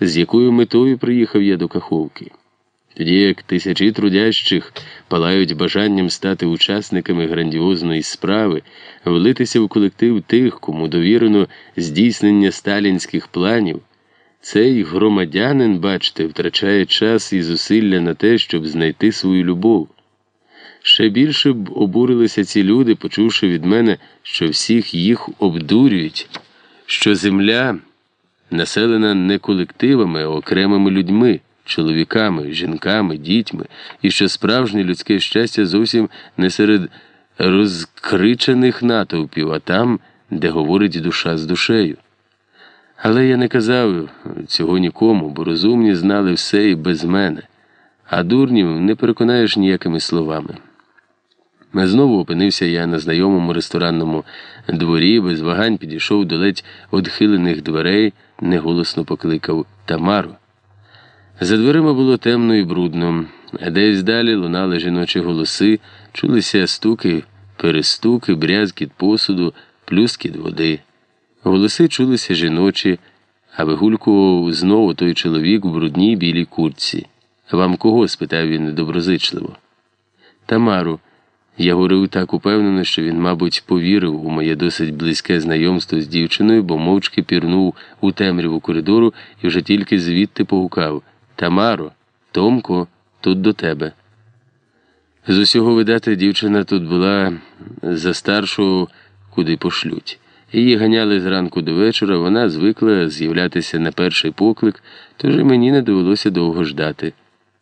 з якою метою приїхав я до Каховки. Тоді як тисячі трудящих палають бажанням стати учасниками грандіозної справи, влитися в колектив тих, кому довірено здійснення сталінських планів, цей громадянин, бачите, втрачає час і зусилля на те, щоб знайти свою любов. Ще більше б обурилися ці люди, почувши від мене, що всіх їх обдурюють, що земля населена не колективами, а окремими людьми, чоловіками, жінками, дітьми, і що справжнє людське щастя зовсім не серед розкричених натовпів, а там, де говорить душа з душею. Але я не казав цього нікому, бо розумні знали все і без мене, а дурнів не переконаєш ніякими словами. Знову опинився я на знайомому ресторанному дворі, без вагань підійшов до ледь одхилених дверей, неголосно покликав Тамару. За дверима було темно і брудно, десь далі лунали жіночі голоси, чулися стуки, перестуки, брязкіт посуду, плюскіт води. Голоси чулися жіночі, а вигулькував знову той чоловік в брудній білій куртці. Вам кого? спитав він недоброзичливо. Тамару. Я говорив так упевнено, що він, мабуть, повірив у моє досить близьке знайомство з дівчиною, бо мовчки пірнув у темряву коридору і вже тільки звідти погукав Тамаро, Томко, тут до тебе. З усього видати, дівчина тут була за старшого, куди пошлють. Її ганяли зранку до вечора, вона звикла з'являтися на перший поклик, тож і мені не довелося довго ждати.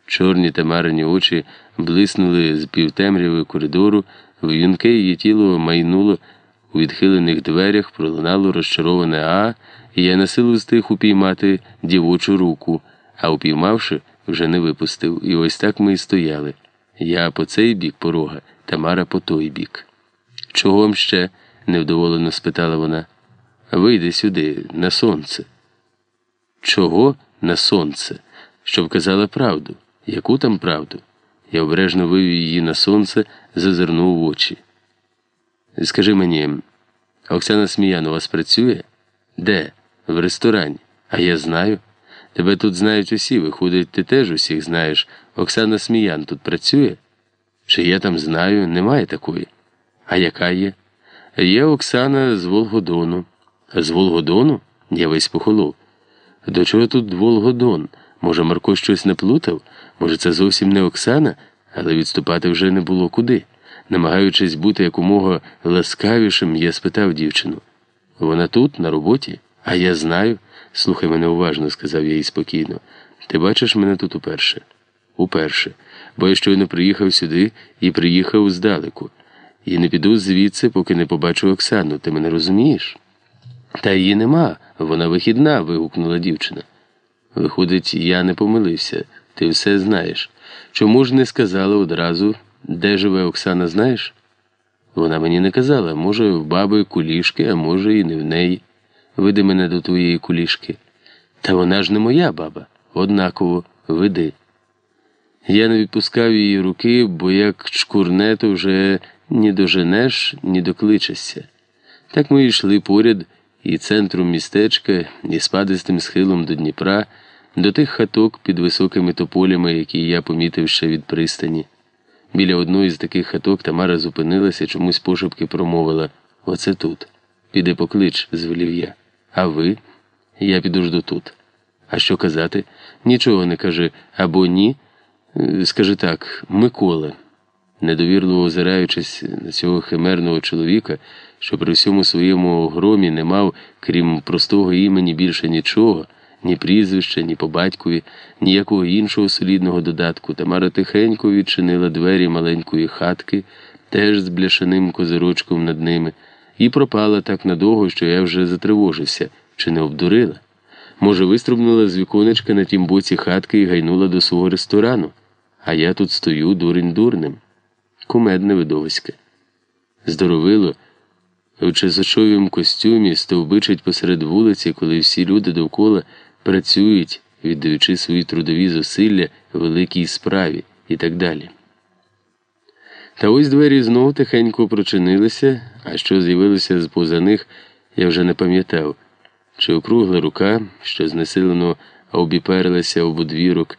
Чорні тамарині очі блиснули з півтемряви коридору, в'юнке її тіло майнуло у відхилених дверях, пролунало розчароване А, і я на силу встиг упіймати дівочу руку, а упіймавши, вже не випустив. І ось так ми і стояли. Я по цей бік порога, Тамара по той бік. Чого ще? невдоволено спитала вона. Вийди сюди, на сонце. Чого на сонце? Щоб казала правду. Яку там правду? Я обережно вивів її на сонце, зазирнув в очі. Скажи мені, Оксана Сміян у вас працює? Де? В ресторані. А я знаю. Тебе тут знають усі, виходить, ти теж усіх знаєш. Оксана Сміян тут працює? Чи я там знаю, немає такої. А яка є? Є Оксана з Волгодону. З Волгодону? Я весь похолов. До чого тут Волгодон? Може, Марко щось не плутав? Може, це зовсім не Оксана, але відступати вже не було куди. Намагаючись бути якомога ласкавішим, я спитав дівчину. Вона тут, на роботі? А я знаю. Слухай мене уважно, сказав я їй спокійно. Ти бачиш мене тут уперше? Уперше. Бо я щойно приїхав сюди і приїхав здалеку. І не піду звідси, поки не побачу Оксану. Ти мене розумієш? Та її нема, вона вихідна. вигукнула дівчина. Виходить, я не помилився, ти все знаєш. Чому ж не сказала одразу, де живе Оксана, знаєш? Вона мені не казала, може, в баби кулішки, а може, і не в неї. Веди мене до твоєї кулішки. Та вона ж не моя баба, однаково веди. Я не відпускав її руки, бо як чкурне, то вже ні доженеш, ні докличешся. Так ми йшли поряд і центром містечка, і спадистим схилом до Дніпра, до тих хаток під високими тополями, які я помітив ще від пристані. Біля одної з таких хаток Тамара зупинилася, чомусь пошепки промовила Оце тут. Піди поклич, звелів я. А ви? Я підожду тут. А що казати? Нічого не кажи або ні. Скажи так, Микола недовірливо озираючись на цього химерного чоловіка, що при всьому своєму громі не мав, крім простого імені, більше нічого, ні прізвища, ні по батькові, ніякого іншого солідного додатку, Тамара тихенько відчинила двері маленької хатки, теж з бляшаним козирочком над ними, і пропала так надовго, що я вже затривожився, чи не обдурила. Може, виструбнула з віконечка на тім боці хатки і гайнула до свого ресторану, а я тут стою дурень дурним кумедне видовисько. Здоровило, в чесочовім костюмі стовбичить посеред вулиці, коли всі люди довкола працюють, віддаючи свої трудові зусилля великій справі і так далі. Та ось двері знову тихенько прочинилися, а що з'явилося з поза них, я вже не пам'ятав, чи округла рука, що знесилено а обіперлася об одвірок,